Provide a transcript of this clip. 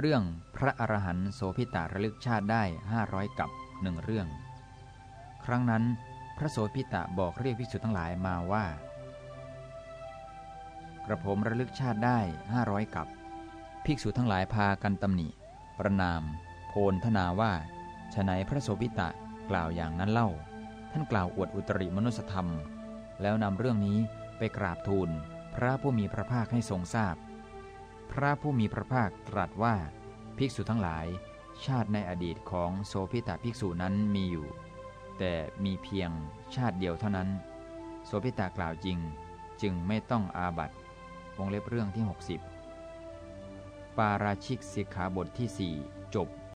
เรื่องพระอรหันต์โสพิตาระลึกชาติได้ 500 กับหนึ่งเรื่อง ครั้งนั้นพระโสพิตะบอกเรียกภิกษุทั้งหลายมาว่า กระผมระลึกชาติได้ 500 กับ ภิกษุทั้งหลายพากันตำหนิ ประนาม โพลทนาว่าฉนัยพระโสพิตะกล่าวอย่างนั้นเล่า ท่านกล่าวอวดอุตริมนุสธรรม แล้วนำเรื่องนี้ไปกราบทูล พระผู้มีพระภาคให้ทรงทราบ พระผู้มีพระภาคตรัสว่า ภิกษุทั้งหลาย ชาติในอดีตของโสพิตาภิกษุนั้นมีอยู่ แต่มีเพียงชาติเดียวเท่านั้น โสพิตากล่าวจริงจึงไม่ต้องอาบัตวงเล็บเรื่องที่ 60 ปาราชิกสิกขาบทที่ 4 จบ